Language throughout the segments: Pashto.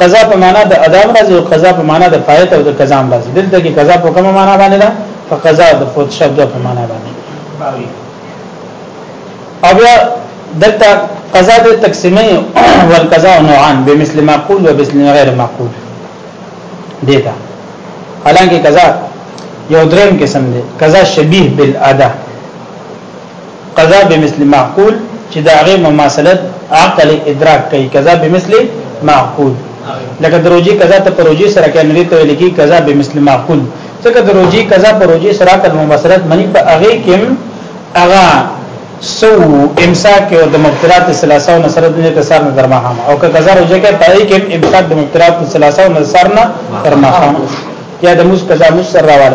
قضا په معنا د ادم راځي او قضا په معنا د فایت او د قضا راځي دلته کې قضا په کومه معنا باندې ده په قضا د فوت شبد په معنا باندې او بیا دلته قضا د تقسیمه او قضا نوعان به مثل معقول او مثل غیر معقول دیتا حالانکه قضا یو دریم قسم دی قضا شبیه بالادا قضا بمثل معقول چې دا غي مماثلت عقل ادراک کوي قضا بمثل معقول لکه دروجي قضا ته پروجي سره کې نری ته لکی قضا بمثل معقول ځکه دروجي قضا پروجي سره کله مماثلت منی په هغه کې هغه سو امساک او د مبتلات ثلاثه او نصرت نه تسار نه درما هم او که قضا روجه کې پای کې امساک د مبتلات ثلاثه او نصر نه درما هم یا د موس قضا موس سره راوړل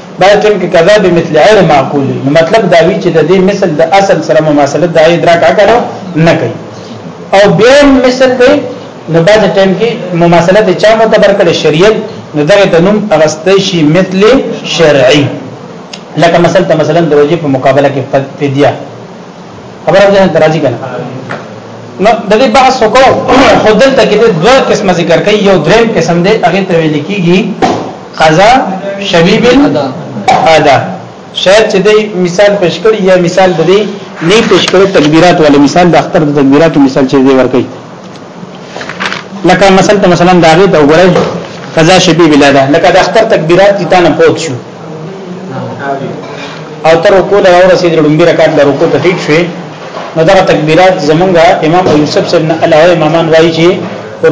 دا ټیم کې کذا به مثل غیر معقول نو مطلب دا وی چې د دې مثل د اصل سره مماثلت د ادراک اکلو نه کوي او بیا مثل دی نو بعد ټیم کې مماثلت چا معتبر کړي شریعت نو دغه د نوم اغستې شي مثل شرعي لکه مثلا ته مثلا د وجې په مقابله کې فدیه خبره ده درازي کنه نو د دې بحث وکړو خدل ته کې دوه قسم ذکر کوي یو دریم قسم دی هغه ته ویل کېږي قضا شبیب الادا شاید چې د مثال پیش کړی یا مثال د دې نه پیش کړی تکبیرات ولا مثال د اختر د تکبیراتو مثال چې دی ورکړي لکه مثلا ته مثلا داغه د وګړي قضا شبیب الادا لکه د اختر تکبیرات دي تانه پوت شو او تر رکوع له ورسې د لومبي رکعت له رکوع ته ټیټ شوې نو دا تکبیرات زمونږه امام یوسف سره الله امامان وایي چې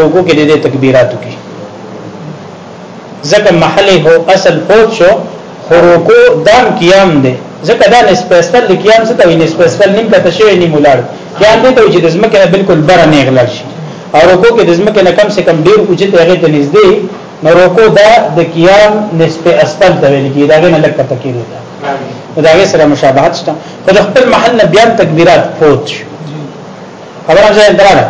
رکوع کې د تکبیراتو کې ځکه محل هو اصل فوت شو خو رکوع دام قیام دی ځکه دا نصف اسفل د قیام څه ته وي نصف اسفل نیم کته شوی نیم ولاړ قیام دی ته چې د ځمکې نه بالکل بر نه غلل شي او رکوع کې د ځمکې نه کم سے کم ډیر اوچت هغه ته نږدې نو رکوع دا د قیام نصف اسفل ته ویل کیږي دا نه لکه کته کیږي دا دا سره مشابهت شته خو د خپل محل نه بیا تکبیرات فوت شو خبره ځای دراله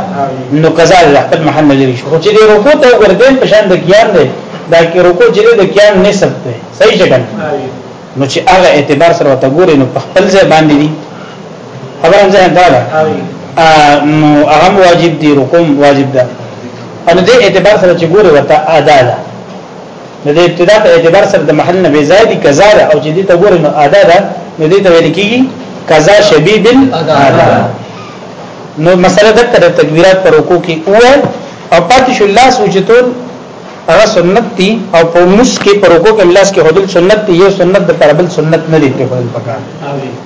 نو قضا د خپل محل نه لري خو چې رکوع ته ورګین په شان د قیام دی دا کې رکوع چې د قیام نسب دی صحیح شګن نو چې هغه اعتبار سره ته ګوري نو په خپل ځای باندې دي خبره ځای دراله نو هغه واجب دی رکوع واجب ده ان دې اعتبار سره چې ګوري ورته ادا ده نو د ابتدا په اعتبار سره د محل نه بیزای دي قضا ده او چې دې ته ګورنو ادا ده نو دې ته ویل کیږي قضا شبیه بالادا نو مسله د تر تکبیرات پر رکوع کې او او پاتې شو الله سوچتون هغه سنت دي او په مس کې پر رکوع کې الله کې هدل سنت دي یو سنت د پربل سنت نه دي په بل پکار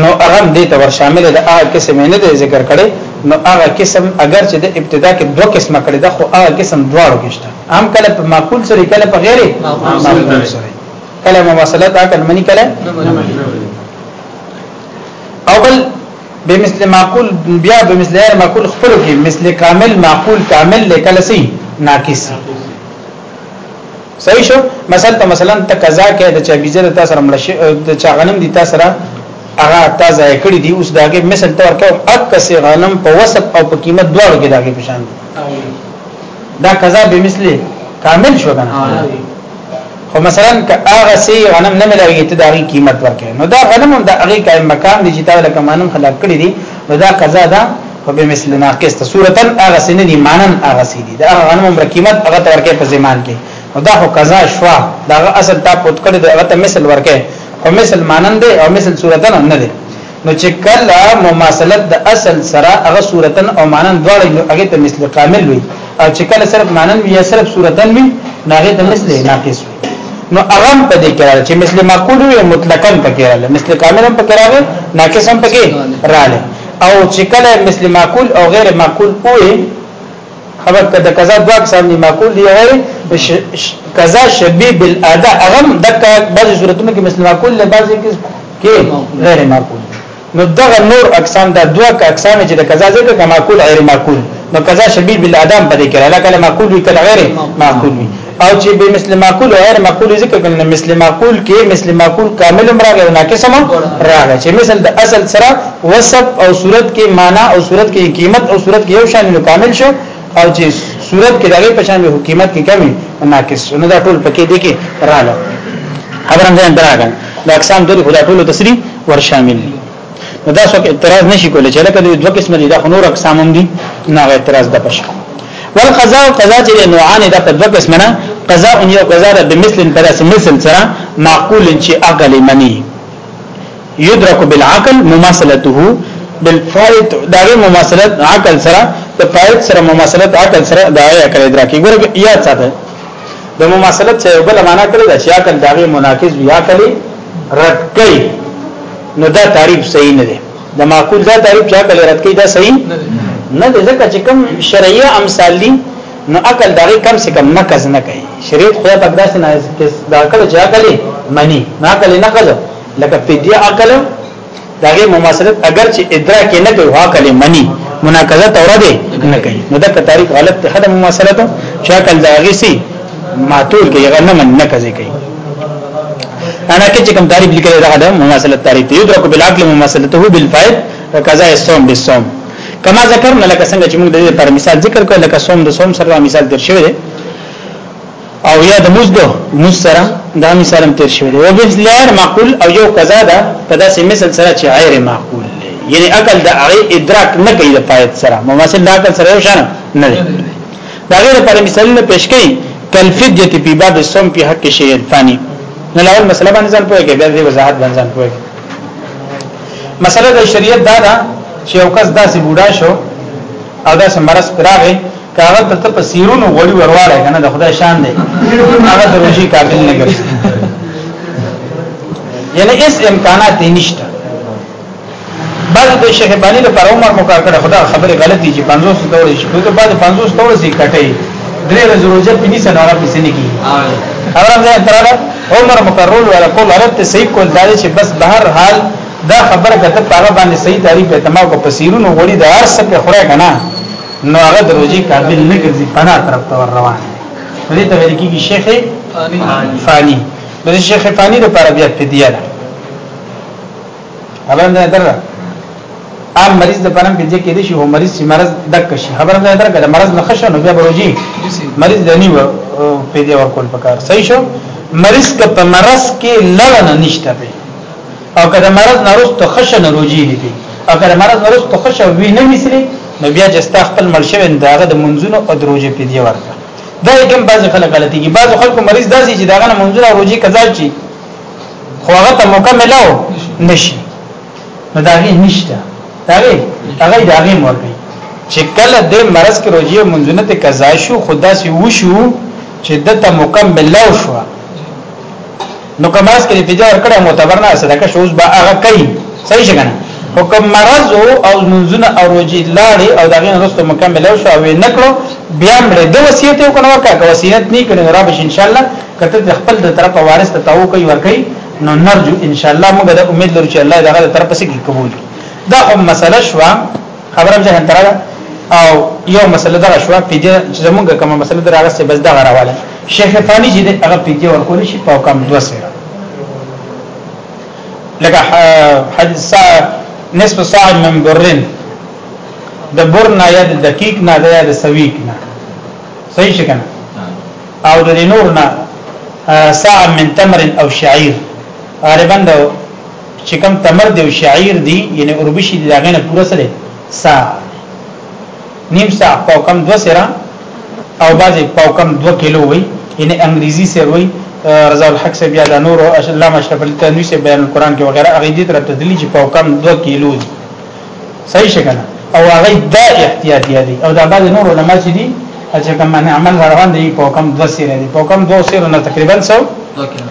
نو هغه دې ته ورشامل د هغه قسم نه دی ذکر کړي نو هغه قسم اگر چې د ابتدا کې دوه قسمه کړي دا خو هغه قسم دواړو کې شته هم کله په معقول سره کله په غیر معقول سره کله مواصلات عقل منی کله او بل بمثل معقول بیا بمثل غیر معقول خپل کې مثل کامل معقول کامل لکه لسی ناقص صحیح شو مثلا ته مثلا ته قضا کې د چا بيزه د تاسو رمړ شي د چا غنم دي تاسو را هغه تازه کړی دی اوس داګه مثال تور کو اکس غنم په وسط او په قیمت دواړو کې داګه پشان دي دا قضا به مثلی کامل شو کنه خو مثلا که هغه سي غنم نه ملوي ته داغي قیمت ورکړي نو دا غنم هم د هغه قائم مقام دي چې دا لکه مانم خلق کړی دي نو دا قضا ده فبمثل ناقص ته صورتا هغه سن دي مانن هغه سي دي دا غنم عمر قیمت هغه ته ورکه په زمان کې او دا خو قضا شوا دا اصل تا پوت کړی دا هغه ته مثل ورکه او مثل مانن دي او مثل صورتا نه دي نو چې کله مماثلت د اصل سره هغه صورتا او مانن دواړه نو هغه ته مثل کامل وي او چې کله صرف مانن وي یا صرف صورتا وي نو هغه ته مثل ناقص وي نو اغم په دې کې راځي چې مثل معقول وي مطلقاً پکې راځي مثل کامل هم پکې راځي ناقص هم پکې راځي او چې کله مثل معقول او غیر معقول وي خبر کده قضا دوا قسم دي معقول دي غیر قضا شبيه بالادا اغم دغه بعضي صورتونو کې مثل معقول له بعضي کې غیر معقول نو دغه نور اقسام دا دوه اقسام چې د قضا ذکر کما معقول غیر معقول نو قضا شبیه بالادم پدې کې راځي کله معقول وی کله غیر معقول وی او چې به مثل معقول او غیر معقول ذکر کړي نو مثل معقول کې مثل معقول کامل راغی او ناقص هم راغی چې مثل د اصل سره وصف او صورت کې معنا او صورت کې قیمت او صورت کې یو شان نو کامل شو او چې صورت کې دغه پشان به حکومت کې کمی ناقص نو دا ټول پکې دي کې رااله خبره ځان دراګه دا اقسام د خدا ټول تسری ور شامل دي نو دا څوک اعتراض نشي کولای چې لکه دوه قسم دي دا نور اقسام هم دي نه اعتراض د پښه والقضاء قضاء چې نوعان د په دوه قسم نه قضاء یو قضاء د مثل پر مثل سره معقول چې عقل منی یدرک بالعقل مماثلته بالفائت دا غي مماثلت عقل سره د فائت سره مماثلت عقل سره دا غي عقل ادراکي ګور یاد ساته د مماثلت څه بل معنا کړی دا چې عقل دا غي مناقض وی عقل رد کوي نو دا تعریف صحیح نه دی د معقول دا تعریف چې عقل رد کوي دا صحیح نه دی ځکه چې کوم شرعیه امثال دي نو عقل دا غي کم سے کم نقض نه کوي شریعت خو په داسې نه کې دا عقل چې عقل منی نه عقل نقض لکه فدیه عقل داغه مماثلت اگر چې ادراک نه کوي عقل منی مناقضه توره ده نه کوي نو دا تاریخ غلط ته خدای مماثلت چې عقل داغه سي معتول کوي غیر نه من نه کوي انا کې چې کوم تعریف لیکل دا د مماثلت تعریف دی یدرک بالعقل مماثلته بالفائد وکذا الصوم بالصوم کما ذکرنا لك څنګه چې موږ د دې پر مثال ذکر کړل لکه صوم د صوم سره مثال درشوي او یا د مزد مز سره دا مثال هم تیر شوی دی او بس لیر معقول او یو قضا ده په داسې مثال سره چې غیر معقول دی یعنی عقل د هغه ادراک نه کوي د پایت سره مماثل د عقل سره یو شان نه دی دا غیر پر مثالونه پیش کړي کل فدیت په باب الصوم په حق شی الفانی نه لاول مسله باندې ځان پوهه کې بیا د وضاحت باندې ځان پوهه مسله د شریعت دا ده چې یو کس داسې بوډا شو او داسې مرض پراغه کاغه ته ته پسیرونو غوړي ورواړه کنه د خدای شان دی هغه د روشي قابل نه ګرځي یعنی اس امکانات نشته بعض د شیخ باندې د پر عمر مقرر کړه خدا خبره غلطي چې 500 تورې شي په بعد 500 تورې سي کټي درې ورځې روزه پني سناره پسې نه کیږي خبره ده تر عمر مقرر ولا کول عرب ته صحیح کول دا چې بس بهر حال دا خبره کته په باندې صحیح تعریف اعتماد کو پسیرونو غوړي د هر څه په خوره کنه نو هغه د روزي قابل نه ګرځي فنا طرف ته روان دي ته ویل کیږي شیخ فانی د شیخ فانی لپاره بیا فدیه ده خبر نه درره عام مریض د پرم بده کې دي شي هو مریض چې مرض دک شي خبر نه درکړه د مرض نه خشه نو بیا بروجي مریض د نیو په دې ورکول پکار صحیح شو مریض که په مرض کې لړنه نشته په او که د مرض نه وروسته ښه شنه روجي نیسي او که د مرض نه وروسته ښه شوه وی نه نیسي نو بیا چې ستا خپل مړ شوی نو د هغه د منځونو او د روژې فدیه ورکړه دا یې کوم بعضې خلک غلطي کوي بعضو خلکو مریض داسې چې د هغه نه منځونه او روژې قضا شي خو هغه ته مکمله نشي نو دا هغې نشته دا هغې هغه د هغې مور کوي چې کله د مرض کې روژې منځونه ته قضا شو خو داسې وشو چې دته مکمله شوه نو کوم مرز کې فدیه ورکړه معتبر نه صدقه شوز به هغه کوي صحیح څنګه حکم مرز او منزونه او روجي لاړې او دغه رسته مکمل او شو وی نکړو بیا مړ د وصیت یو کنه ورکا وصیت نه کړي را بش ان شاء الله کته د خپل د طرف وارث ته تاو کوي ورکي نو نرجو ان شاء الله موږ د امید لرو چې الله دغه طرف سګي قبول دا هم مسله شوه خبره به هندره ده او یو مسله دا شو په دې چې زمونږ کومه مسله دا راغسته بس دا غراواله شیخ فانی چې هغه په دې ورکول شي په کم دوه سره لکه حدیث نصف ساعه من برن د بر نه یا د دقیق نه یا د سویق نه صحیح شکنه او د نور نه ساعه من تمر او شعير غالبا د چې کوم تمر دی او شعیر دی یعنی اوربشی دی داغه نه پوره سره سا نیم سا په کم دو سره او بعضی په کم 2 کیلو وي یعنی انګریزي سره وي رضا الحق سے بیا د نور او علامه اشرف علی تنوی سے بیان القرآن کې وغیرہ هغه دې تر تدلی چې په کم 2 کیلو دي صحیح شګنه او هغه دا احتیاطي دي او دا بعضی نور علما چې دي چې کوم عمل روان دي په کم 2 سره دي په کم 2 سره نه تقریبا 100 2 کیلو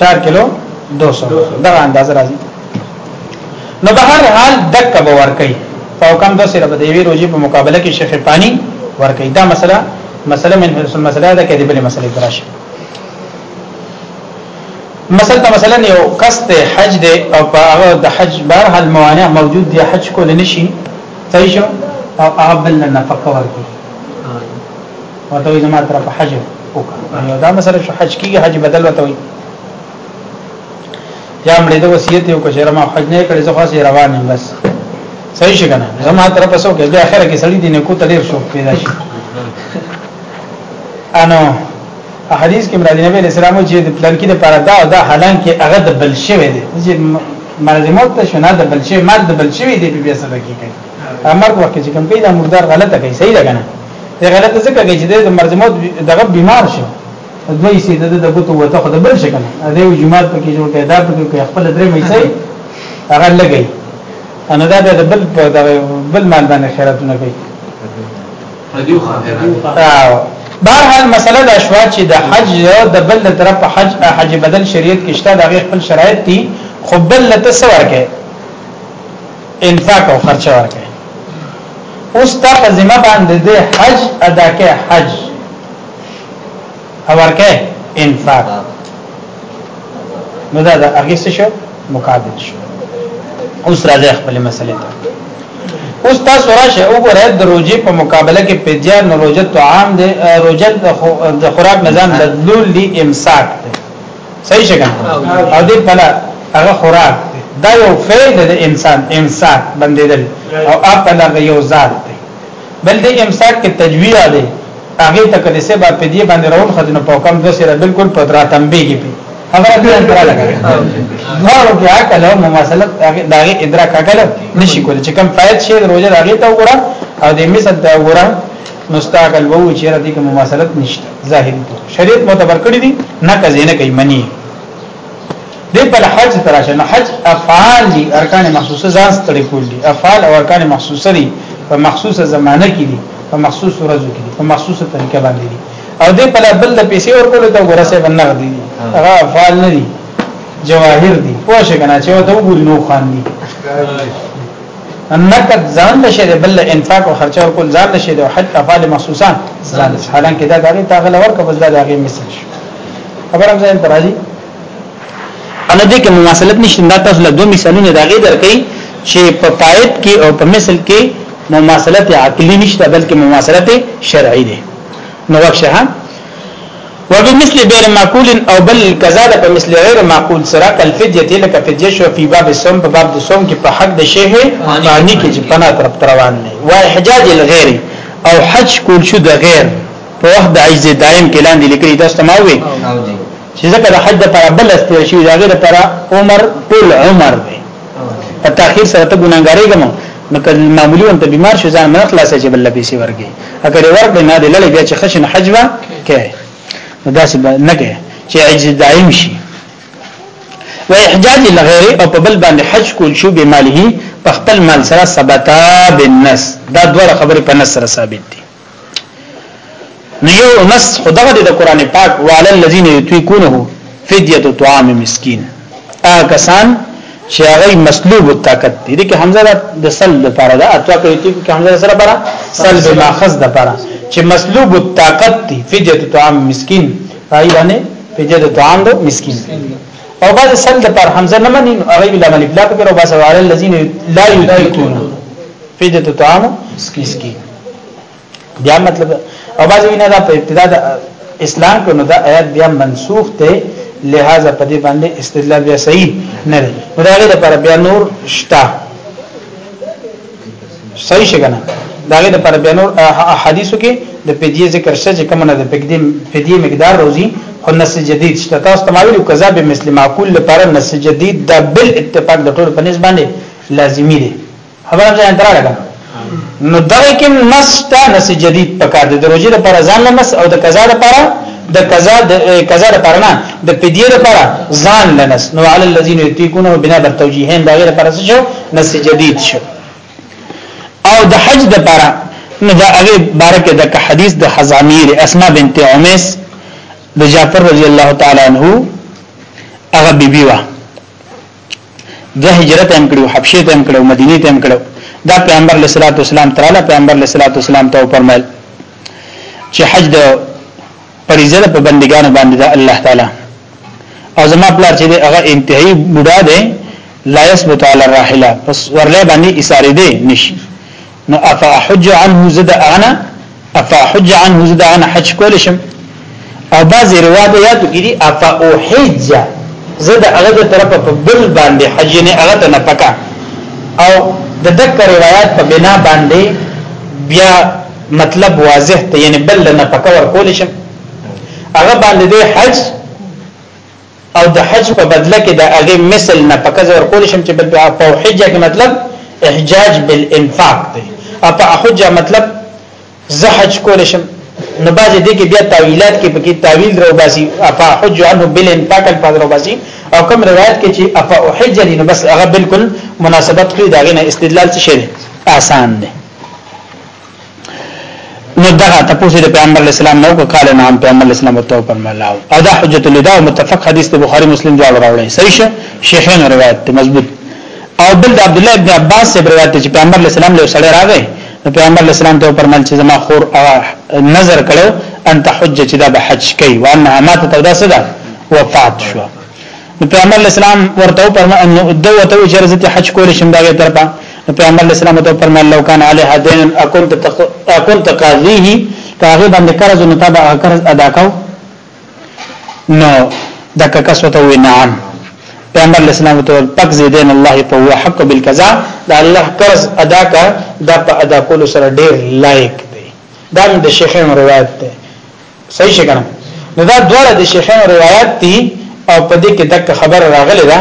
4 کیلو 200 دا انداز راځي نو به هر حال دک به ور کوي او کم د سره به دی وی روزي په مقابله کې شیخ پانی ور کوي دا مسله مسله من حرص المسله ده کې دی بل مسله براشه مثلا مثلا یو کس ته حج دی او په هغه د حج بهر حل موانع موجود دی حج کول نشي صحیح شو او هغه بل نه فقور کوي وته وي زما طرف حج وکړه یو دا مسله شو حج کیږي حج بدل وته وي یا مړې د وصیت یو کچره ما حج نه کړې زه خاصه روان یم بس صحیح شي کنه زما طرف سو کې بیا اخر کې سړی دینه کو تلیر شو پیدا شي انو حدیث کې مراد نبی اسلام چې د پلان کې لپاره دا دا حالان کې هغه د بل شوی دی چې مرض موت ته شنه د بل شوی مال د بل شوی دی بیا سره کې کوي امر وکړي چې کوم پیدا مردار غلطه کوي صحیح ده کنه دی غلط ځکه چې د مرزموت دغه بیمار شو دوی سي د د بوتو وته خو د بل شي کنه دی جمعات پکې جوړ کړي دا پکې خپل درې مې سي هغه لګي انا دا د بل بل مال باندې خیرات نه کوي بهرحال مسله دا شو چې د حج د بل طرف حج حج بدل شریعت کې شته د خپل شرایط دي خو بل ته سوار کې انفاق او خرچه ورکړي اوس تا په ذمہ باندې د حج ادا کې حج او ورکه انفاق نو دا د هغه څه شو مقابل شو اوس راځي خپل مسلې ته اوس تاسو راشه وګورئ د روزي په مقابله کې پیدیا نو روزه طعام دی روزه د خوراک نظام بدلول دی امساک دی صحیح شګه او دې پلا هغه خوراک دا یو فعل د انسان امساک بندیدل او اپل هغه یو ذات دی بل دې امساک کې تجویه دی هغه ته کله سبا په دې باندې راول خدنه په کم د سره بالکل په درا تنبیه کې خبره دې انترا لګا نو بیا کله مماثلت دا غي ادراک کله نشي کولای چې کم فائد شي روزه راغی ته وګوره او دې مثال ته وګوره نو ستا عقل وو چې ردی کوم مماثلت نشته ظاهر ته شریعت معتبر کړی دی نه کزې نه کوي منی دی په حج تراشه نه حج افعال دي ارکان مخصوصه ځان ستړي کول دي افعال او ارکان مخصوصه دي په مخصوصه زمانه کې دي په مخصوص ورځو کې دي په مخصوصه طریقه باندې دي او دی په بل د پیسې ورکول ته ورسه بنغ دي هغه افعال نه دي جواهر دي پوه شئ کنه چې وته وګورئ نو خان دي نقد ځان له شه بل انفاق او خرچه او کول ځان له شه او حج افعال مخصوصا ځان له حالانکه دا دغه تاغل ورکه بس دا دغه مثال شو خبره هم ځان پر راځي ان دې کې مواصلت نشته دا تاسو له دوه مثالونو دغه درکې چې په پایت کې او په مثل کې مواصلت عقلی نشته بلکې مواصلت شرعي ده نو وښه وبمثل غیر معقول او بل قضا ده په مثل غیر معقول سره کل فدیه لک فدیه شو په باب الصوم په باب د صوم کې په حق د شیخ معنی کې چې پنا طرف روان نه و احجاج الغیر او حج کول شو د غیر په وخت د عجز دائم کې لاندې لیکلي تاسو تماوي چې ځکه د حج لپاره بل استر شي دا غیر لپاره عمر ټول عمر دی په تاخير سره ته ګناګارې ګمو نو کله معمولی وانت بیمار شو ځان نه خلاص چې بل پیسې ورګي اگر ورګي نه دی لړ بیا چې خشن حجبه کې نو دا څه نه کې چې عجز دائم شي و احجاج لغیر او په بل باندې حج کول شو به ماله په خپل مال سره ثبتا بالنس دا دوه خبره په نس سره ثابت دي نو یو مس خدغه د قران پاک وعلى الذين يطيقونه فديه طعام مسكين ا کسان چې هغه مسلوب طاقت دي دغه حمزه د سل لپاره ده اتوا کوي چې حمزه سره لپاره سل به ماخذ ده لپاره چې مسلوب طاقت دي فديه طعام مسكين راي باندې فديه طعام دو مسكين او بعد سل لپاره حمزه نه مني هغه بلا ملک لا په کړه باسه وعلى الذين لا يطيقونه فیدت طعام مسکین بیا مطلب او بعضی وینا دا په ابتدا د اسلام کې نو دا آیات بیا منسوخ دی لہذا په دې باندې استدلال بیا صحیح نه دی نو دا غیر لپاره بیا نور شتا صحیح شګنه دا غیر لپاره بیا نور احادیثو کې د پدیه ذکر شې چې کومه د پدیه مقدار روزي خو نس جدید شته تاسو تماویل کذا به مثل معقول لپاره نس جدید د بل اتفاق د ټول په نسبت باندې لازمی دی خبره ځان تر لګا نو دغه کې نس ته نس جدید پکار دی د روزي لپاره ځان له نس او د قضا لپاره د قضا د قضا لپاره نه د فدیه لپاره ځان له نس نو علی الذین یتیقونه بنا بر توجیهین دا غیر لپاره شو نس جدید شو او د حج لپاره نو دا هغه بارکه د حدیث د حزامیر اسماء بنت عمیس د جعفر رضی الله تعالی عنہ هغه بیبي وا دوه هجرت هم کړو حبشه ته هم کړو مدینه ته هم کړو دا پیغمبر علیه الصلاۃ والسلام تعالی پیغمبر علیه الصلاۃ والسلام ته فرمایل چې حج د فریضه په بندګانو باندې د الله تعالی او زما پلار چې هغه انتهایی بوډا دی لا یثبت علی الراحله پس ورله باندې اساره دی نشي نو افاحج عنه زد اغنا افاحج عنه زد اغنا حج کول شم او بعض روایت کړي افا او حج زد هغه د طرف په بل باندې حج نه هغه ته نه پکا او د دک روایت په بنا باندې بیا مطلب واضح ته یعنی بل نه پکا ور کول شم هغه باندې حج او د حج په بدله کې د هغه مثل نه پکې ور کول شم چې بل په حج کې مطلب احجاج بالانفاق دی او په حج مطلب زه حج کول شم نو باز دې کې بیا تعویلات کې پکې تعویل درو باسي اپا حج عنه بالانفاق الفاظ باسي او کوم روایت کې چې اپا حج دې نو بس هغه بالکل مناسبت کوي دا غنه استدلال څه شي آسان دی نو دغه تاسو د پیغمبر اسلام نو کو قال نعم پیغمبر اسلام تو پر ملاو او دا حجت الوداع متفق حدیث ته بخاری مسلم جوړ راوړی صحیح شه شیخین روایت ته مضبوط او بل عبد الله ابن عباس سے روایت چې پیغمبر اسلام له سره راغی نو پیغمبر اسلام ته پر مل چې زما خور نظر کړو انت حجت چې دا به حج کوي وان ما ته دا صدا وفات شو نو پیغمبر اسلام ورته فرمایل نو دوی ته وی چې زه حج کول شم دغه طرفه نو پیغمبر اسلام ته فرمایل لو کان علیه دین اكون اكون تقاضیه کاغه باندې قرض نو تبع قرض ادا کو نو دک کسوته وی نعم پیغمبر اسلام ته پک زیدین الله په هو حق بالقضاء دا الله قرض ادا کا دا په ادا کول سره ډیر لایق دی دا د شیخ روایت ده صحیح شګنه نو دا دواړه د شیخانو روایت دي او په دې کې دک خبر راغلی ده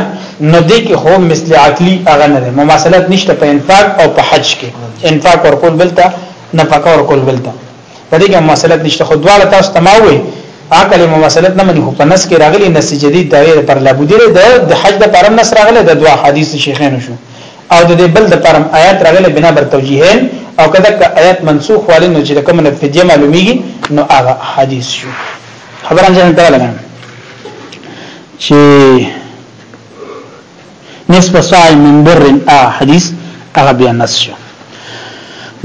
نو دې کې هو مثل عقلی هغه نه ده مماثلت نشته په انفاق او په حج کې انفاق ورکول بلته نفقه ورکول بلته په دې کې مماثلت نشته خو دواړه تاسو تماوي عقل مماثلت نه مني خو په نس کې راغلي نس جديد دایره پر لابودره ده د حج د پرم نس راغله د دوا حدیث شیخانو شو او د دې بل د پاره آیات راغلي بنا بر توجیهین او کدا که آیات منسوخ والي نو چې کوم نتیجه معلومیږي نو هغه حدیث شو خبره ځان ته لګم چې نصف صاع من بر ا حدیث هغه بیا نس شو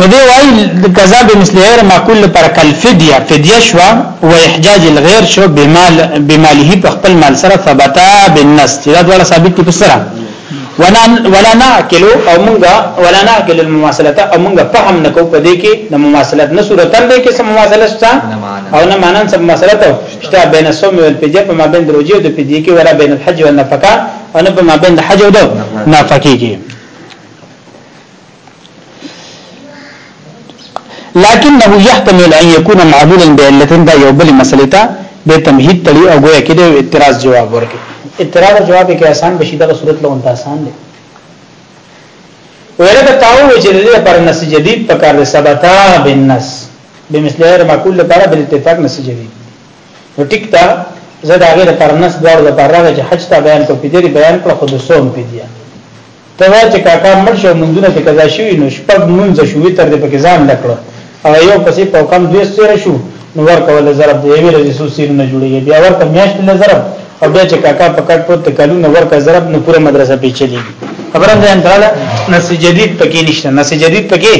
نو دی وای قضا به مثل غیر معقول لپاره کل فدیه فدیه شو او احجاج الغیر شو بمال بماله په خپل مال سره ثبتا بالنص چې دا ډول ثابت دي په سره ولا ولا ناکل او مونږه ولا ناکل المماثله او مونږه فهم نکو په دې کې د مماثلت نه صورت دې کې سم مماثله شته او نه مانن سم مماثله ته شته بین الصوم والفدیه په مابین دروجی او د فدیه کې ولا بین الحج والنفقه او نه په مابین د حج او د نفقه کې لكنه يحتمل ان يكون معلولا بعلة دا یو بل مسلې ته د تمهید تړي او ګویا کې د اعتراض جواب ورکړي اعتراض او جواب کې آسان بشي دغه صورت له انت آسان دی ولکه تاو چې د دې پر نس جدید په کار ثبتا بالنس بمثل غیر معقول لپاره بل اتفاق نس جدید نو ټیک تا زه دا غیر پر نس دوړ د پر راغی چې حج ته بیان کو پیډری بیان کړ خود سوم پیډیا ته وای چې کاکا مړ شو منځونه ته قضا شوی نو شپږ منځ شو وتر دې پکې ځان لکړو او یو پسې په کم دوی سره شو نو ورکه ول ضرب دی ویل چې سو سیر نه جوړیږي بیا ورکه میاشت له ضرب او بیا چې کاکا په کټ پوت کلونه ورکه ضرب نو پوره مدرسه پیچلې خبره ده انتراله نس جدید پکې نشته نس جدید پکې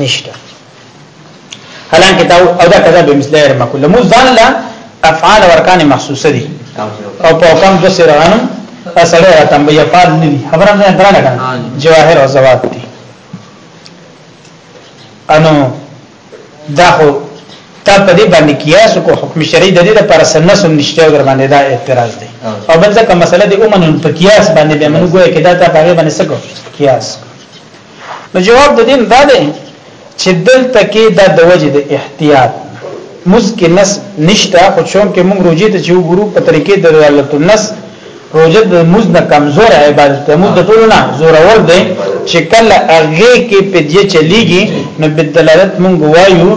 نشته حالانکه دا او دا کذا به مثله غیر معقول لمو ځان لا افعال او ارکان مخصوصه دي او په حکم د سرغانم اصله راتم به افعال نه دي خبره نه درنه کړه جواهر او زوات دي انو دا خو تا په دې باندې قیاس کو حکم شرعي د دې لپاره سنه سن نشته او در باندې دا اعتراض دی او بل ځکه مسله د اومن په قیاس باندې به موږ ګویا کدا تا په باندې سکو قیاس کو نو جواب د دین دا دی چې دلته کې دا د وجه د احتیاط مسکه نس نشته خو چون کې موږ روجي ته چې وګورو په طریقې د دلالت النس روجه د موز نه کمزور عبادت ده موز د ټولو نه زور ور دی چې کله هغه کې په دې چلیږي نو په دلالت موږ وایو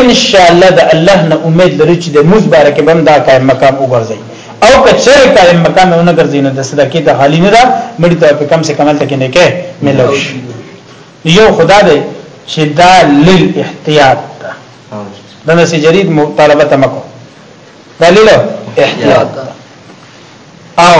ان شاء الله د الله نه امید لرو چې د موز بارکه بم دا قائم مقام وګرځي او کچره قائم مقام نه ګرځي نو د صدقې د حالي نه ده مړي ته په کم څه کمل تک نه کې ملوش یو خدا دې چې دا لیل احتیاط ده دا نسی جرید مطالبه تمکو دا لیل احتیاط ده او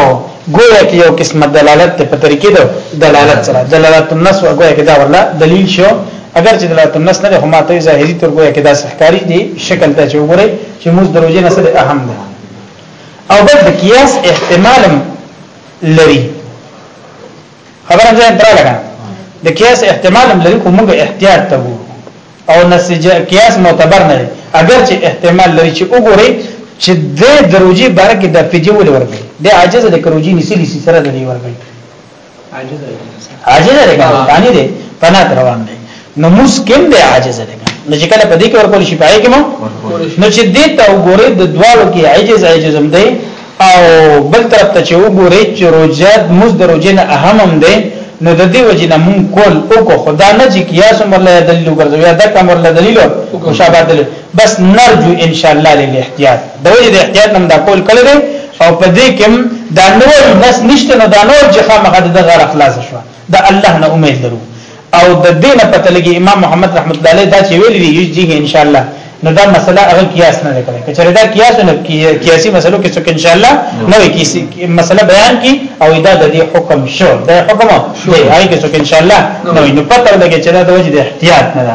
گویا کې یو قسمه دلالت ته په طریقې ده دلالت سره دلالت النص او گویا کې دا ورلا دلیل شو اگر چې دلالت النص نه هم ته ظاهري تر گویا کې دا سحکاری دی شکل ته چې وګورئ چې موږ دروځي نه سره اهم ده او بل د قیاس احتمالم لري خبره ځای درا لګا د قیاس احتمالم لري خو موږ احتیاط ته وو او نسج قیاس معتبر نه اگر چې احتمال لري چې وګوري چې د دروجي بار کې د فجول ورغی د عاجز د کروجي نسلی سره د دی ورغی عاجز دی کنه ثاني دی فنا روان دی نو مسکم دی عاجز دی نو چې کله په دې کې ورکول شي پای کې مو نو چې دې ته وګوري د دوالو کې عاجز عاجز هم دی او بل طرف ته چې وګوري چې روزات مز دروجنه اهم هم دی نو د دې وجنه مون کول او کو خدا نه چې کیاس مله دلیل ګرځوي دا کوم دلیل او شابه دلیل بس نرجو ان شاء الله للاحتیاط د وجه د احتیاط نم دا کول کړی دی او په دې کې دا نور نس نشته نو دا نور چې خامخا د غیر خلاص شو دا الله نه امید لرو او د دین په تلګي امام محمد رحمت الله علیه دا چې ویل دی یجدیه ان شاء الله نو دا مسله هغه قیاس نه کوي چې دا قیاس نه قیاسي مسلو کې څوک ان شاء الله نو کیسي مسله بیان کی او دا د دې حکم شو دا حکم دی هغه کې څوک ان شاء الله نو نو پته ولګي چې دا د وجه د احتیاط نه ده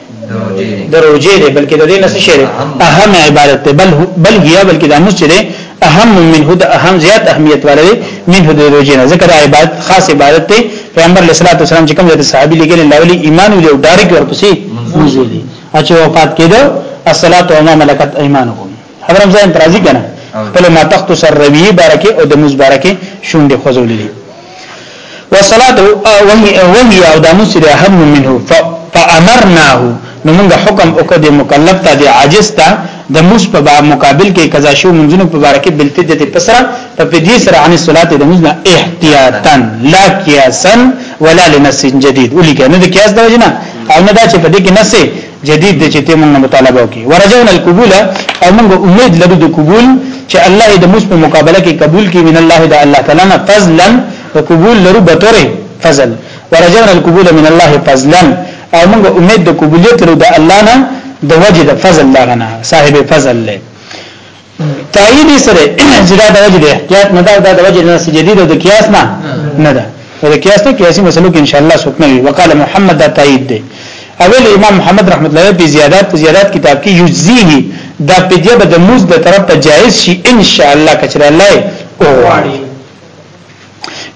دروجه دی بلکې د دې نه څه شي اهم عبارت ته بل بل هي بلکې د امس دی اهم منه د اهم زیات اهمیت والے منه د روجه نه ذکر عبادت خاص عبادت ته پیغمبر علیه الصلاه والسلام چې کوم د صحابي لګل لاولي ایمان او ډایرک ورپسې منځلي اچو وفات کېدو الصلاه وما ملکت ايمانكم حضرت حمزه انترازی کنه خپل ما تخت سر روی بارکه او د موز بارکه شونډه خوځولې وصلات وهي وهي او د موسی د هم منه فامرناه نو موږ حکم وکړ د مکلف ته د عاجز ته د موس په مقابل کې قضا شو منځونو په بار کې بالفدیه پسرا په فدیه سره عن صلات د موس نه احتیاطا لا قیاسا ولا لنص جدید ولي کنه د قیاس د وجنه او نه دا چې په دې کې نص جدید دی چې ته مونږ مطالبه وکي ورجونا القبول او مونږ امید لرو د قبول چې الله د موږ په مقابله کې قبول کړي من الله د الله تعالی نه فضلا وقبول لرو به تورې فضل ورجونا القبول من الله فضلا او مونږ امید د قبولیت لرو د الله نه د وجه د فضل لغنه صاحب فضل له تایید سره چې دا د وجه د احتیاط نه دا د وجه نه سجدي د قیاس نه نه ده د قیاس نه قیاسي مسلو کې ان شاء الله سوک نه وي وقاله محمد دا تایید دی اول امام محمد رحمت الله په زیادات په زیادات کتاب کې یجزیه دا په دې به د موز د طرف ته جایز شي ان شاء الله کچره الله اوغواړي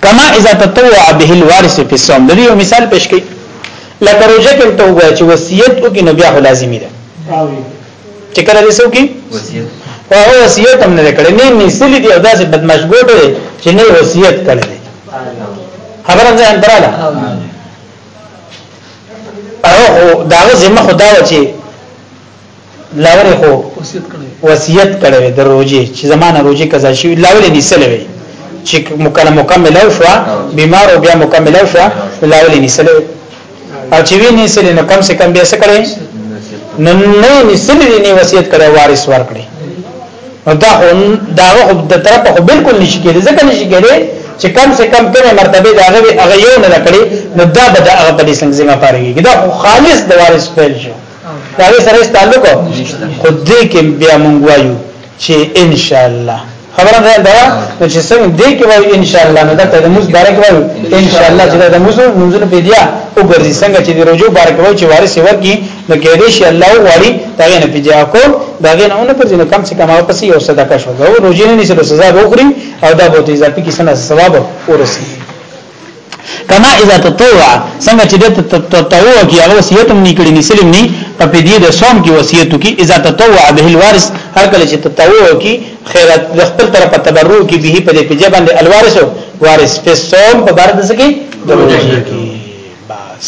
کما اذا تطوع به الوارث في الصوم د یو مثال پېښ کړي لکه روزه کې ته وایي چې وصیت وکړي نو بیا لازمي ده چې کله دې سو کې وصیت او هغه وصیت هم نه کړی نه نه سلی دی او داسې بدمعش ګوټ دی چې نه وصیت کړی خبره ده اندراله او داغه ذمہ خدا و چې لاوري خو وصیت کړی د روزي چې زمانه روزي قضا شي لاوري نیسلې وي چې مکمل شو بیمار او بیا مکمل شو لاوري نیسلې او چې وی نه سلی نو کم سے کم بیا څه کړي نو نه نه سلی نه وصیت کړي وارث ور کړي نو دا هم دا هم د طرفه خو بالکل نشي کېږي ځکه نشي کېږي چې کم سے کم کومه مرتبه دا غوي هغه یو نه کړي نو دا به د هغه په دې څنګه ذمہ پاره کېږي دا خالص د وارث پیل شو دا سره تعلق خو دې کې بیا مونږ وایو چې ان شاء الله خبره ده دا نو چې څنګه دې کې وای ان شاء الله نه دا ته موږ بارک وای ان شاء الله چې دا موږ موږ په دیا او ګرځي څنګه چې دی رجو بارک وای چې وارث ورکی نو کې دې شي الله وړي دا نه پیدا کو دا نه اون پر جن کم سے کم او پسې او صدقه شو دا روزي نه نشي سزا وګوري او دا بوتي ځکه کې سنه ثواب ورسي کما اذا تطوع څنګه چې د تطوع کې هغه وصیت هم نکړي نسلم ني په دې د صوم کې وصیت کې اذا تطوع به الوارث هر کله چې تطوع کې خیرات د خپل طرف په تبرع کې به په دې په جبان د الوارث وارث په صوم په بار د سکه د روزه کې بس